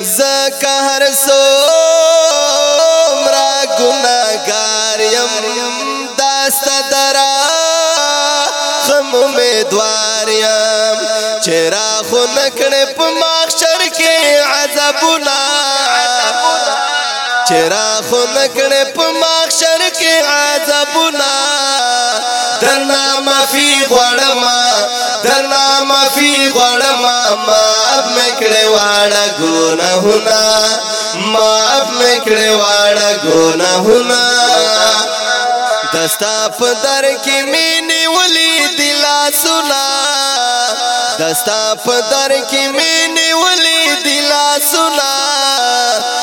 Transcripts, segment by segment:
زکه هر سوم را ګناګار يم داست درا خم امیدوار يم چرا خو نکړې په مخ شر کې عذابونه چرا خو نکړې په مخشر کې عذابونه درنا مفي غړم درنا مفي غړم ما مکړې واړه ګناهونه ما مکړې واړه ګناهونه دستا په در کې مینې ولې دلا سنا دستا په در کې مینې ولې دلا سنا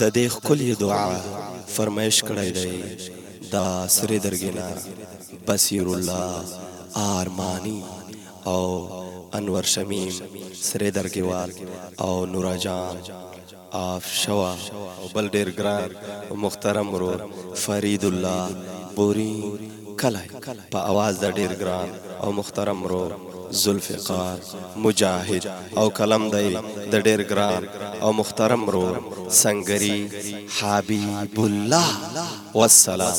ددې ښکلې دعا فرمایش کړی دی دا سرې درګې نه بصیر الله آرمانی او انور شمیم سرې درګېوال او نوراجان آف شوا او بل ډیر ګران او مخترم ورور فرید الله بورین کلی په اواز د ډیر ګران او مخترم ورور ذوالفقار مجاهد او قلم دی د ډیر ګران او مخترم رور سنگری حبیب الله والسلام